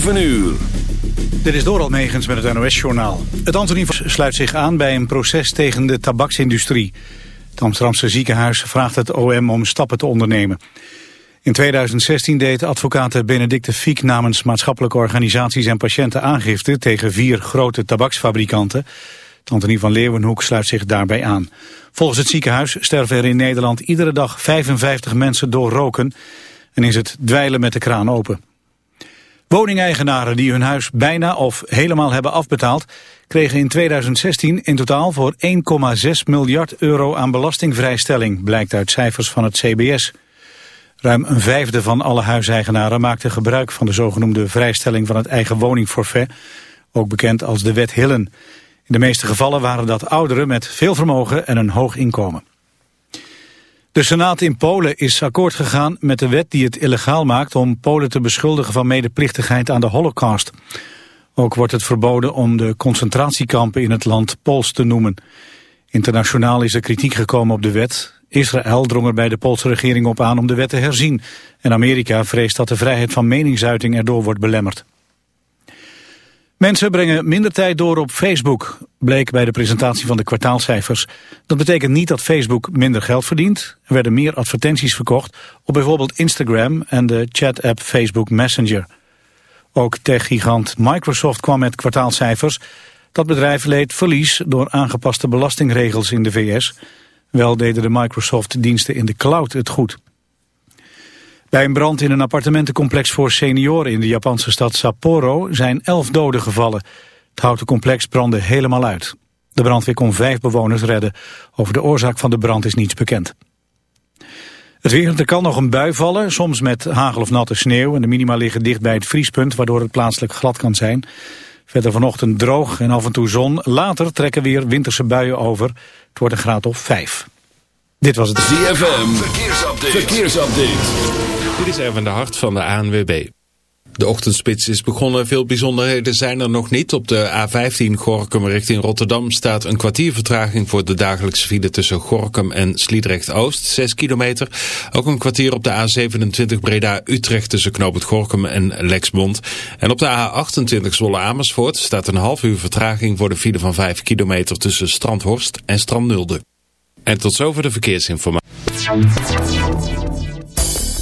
7 uur. Dit is Doral Megens met het NOS-journaal. Het Antonie sluit zich aan bij een proces tegen de tabaksindustrie. Het Amsterdamse ziekenhuis vraagt het OM om stappen te ondernemen. In 2016 deed advocaat Benedicte Fiek namens maatschappelijke organisaties en patiënten aangifte tegen vier grote tabaksfabrikanten. Antonie van Leeuwenhoek sluit zich daarbij aan. Volgens het ziekenhuis sterven er in Nederland iedere dag 55 mensen door roken en is het dweilen met de kraan open. Woningeigenaren die hun huis bijna of helemaal hebben afbetaald... kregen in 2016 in totaal voor 1,6 miljard euro aan belastingvrijstelling... blijkt uit cijfers van het CBS. Ruim een vijfde van alle huiseigenaren maakte gebruik van de zogenoemde vrijstelling van het eigen woningforfait, ook bekend als de wet Hillen. In de meeste gevallen waren dat ouderen met veel vermogen en een hoog inkomen. De Senaat in Polen is akkoord gegaan met de wet die het illegaal maakt om Polen te beschuldigen van medeplichtigheid aan de holocaust. Ook wordt het verboden om de concentratiekampen in het land Pools te noemen. Internationaal is er kritiek gekomen op de wet. Israël drong er bij de Poolse regering op aan om de wet te herzien. En Amerika vreest dat de vrijheid van meningsuiting erdoor wordt belemmerd. Mensen brengen minder tijd door op Facebook, bleek bij de presentatie van de kwartaalcijfers. Dat betekent niet dat Facebook minder geld verdient. Er werden meer advertenties verkocht op bijvoorbeeld Instagram en de chat-app Facebook Messenger. Ook techgigant Microsoft kwam met kwartaalcijfers. Dat bedrijf leed verlies door aangepaste belastingregels in de VS. Wel deden de Microsoft-diensten in de cloud het goed. Bij een brand in een appartementencomplex voor senioren in de Japanse stad Sapporo zijn elf doden gevallen. Het houten complex brandde helemaal uit. De brandweer kon vijf bewoners redden. Over de oorzaak van de brand is niets bekend. Het weer, er kan nog een bui vallen, soms met hagel of natte sneeuw. En de minima liggen dicht bij het vriespunt, waardoor het plaatselijk glad kan zijn. Verder vanochtend droog en af en toe zon. Later trekken weer winterse buien over. Het wordt een graad of vijf. Dit was het ZFM. Verkeersupdate. Verkeersupdate. Dit is Erwin de Hart van de ANWB. De ochtendspits is begonnen. Veel bijzonderheden zijn er nog niet. Op de A15 Gorkum richting Rotterdam staat een kwartier vertraging voor de dagelijkse file tussen Gorkum en Sliedrecht-Oost. 6 kilometer. Ook een kwartier op de A27 Breda-Utrecht tussen Knoop Gorkum en Lexmond. En op de A28 Zwolle-Amersfoort staat een half uur vertraging voor de file van 5 kilometer tussen Strandhorst en Strandnulde. En tot zover de verkeersinformatie.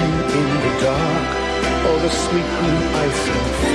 in the dark, all the sweet green ice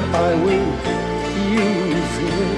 I will use it.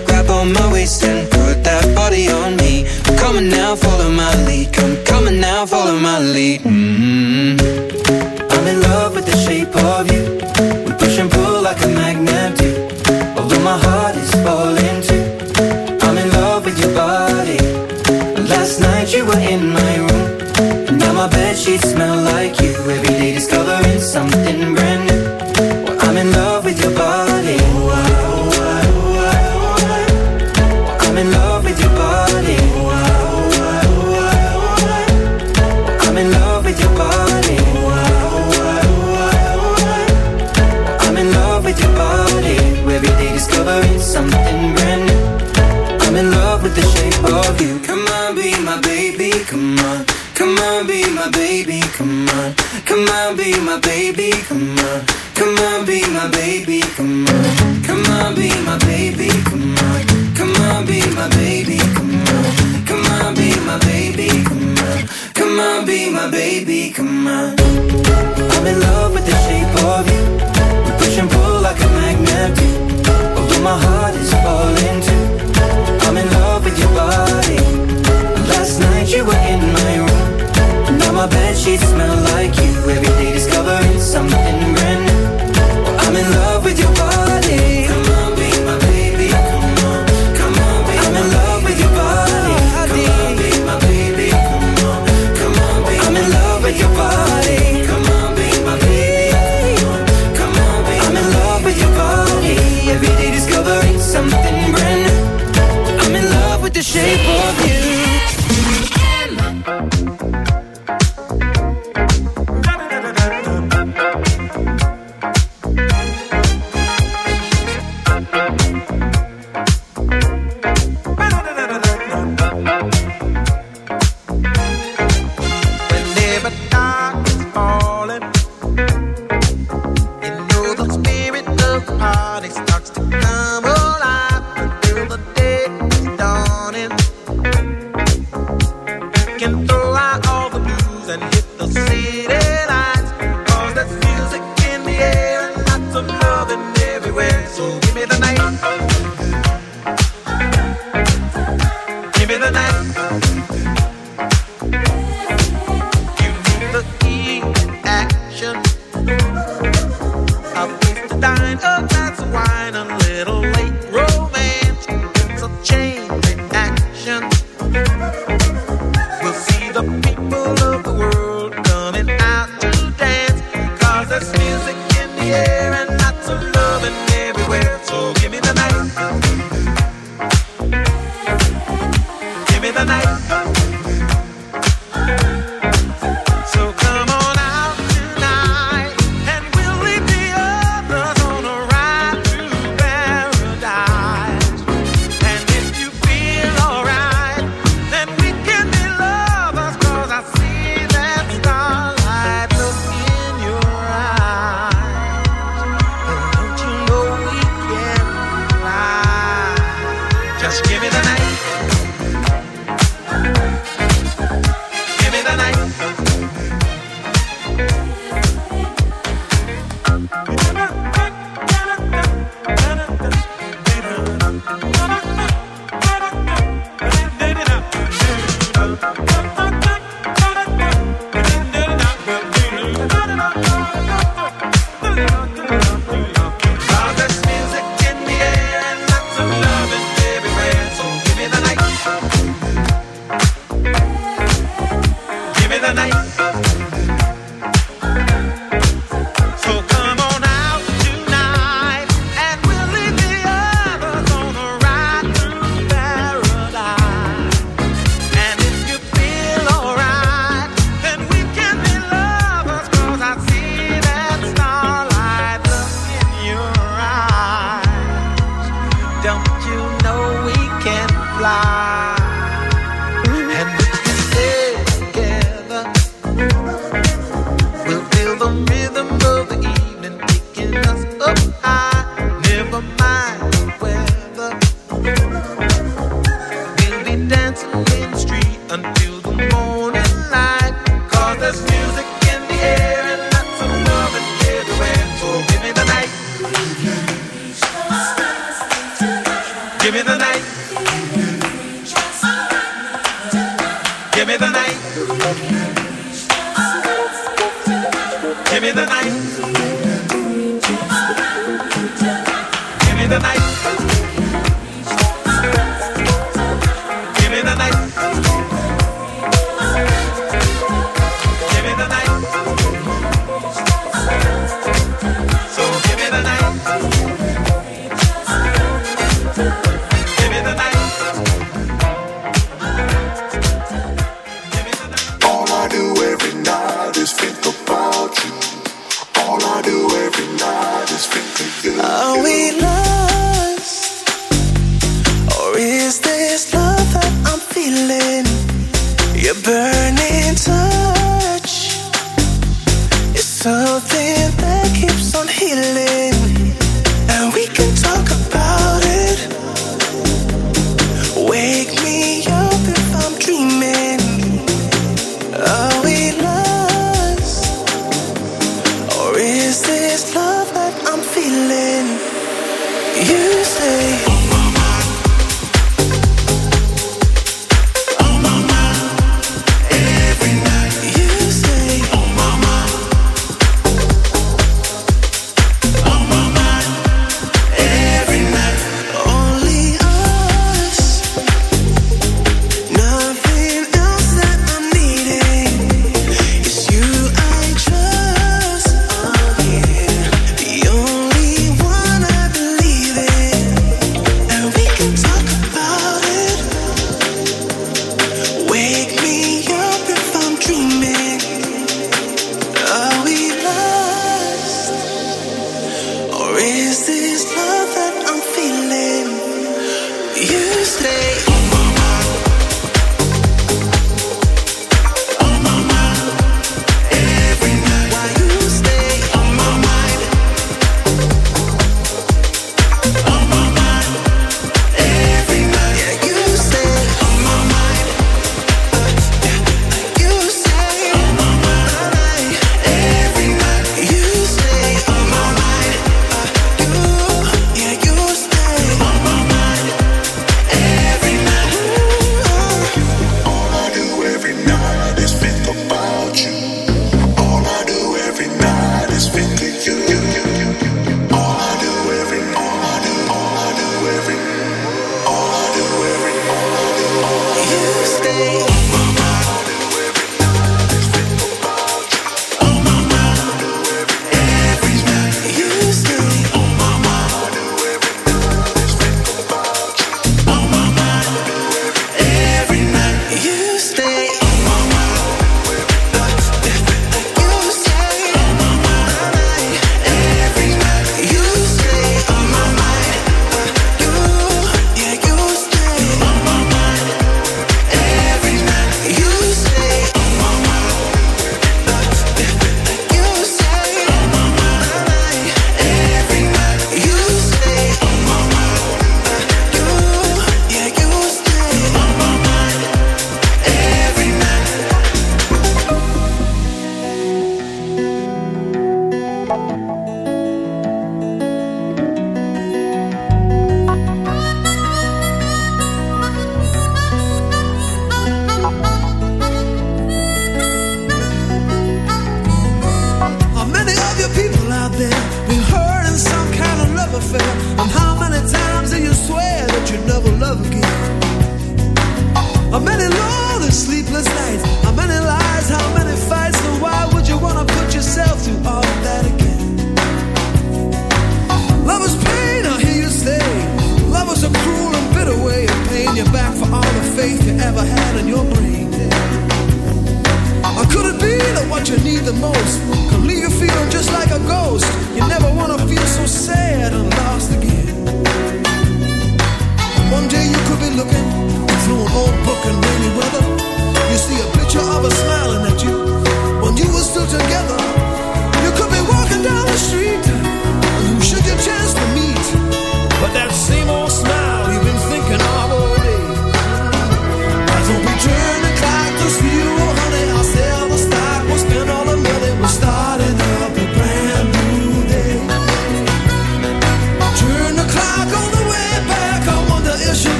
burn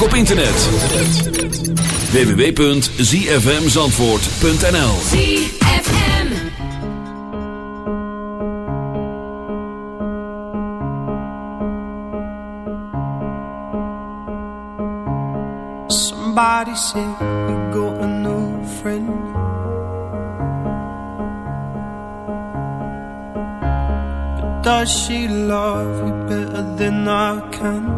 ook op internet. www.zfmzandvoort.nl ZFM Somebody say you got a new friend But does she love you better than I can?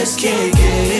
just can't get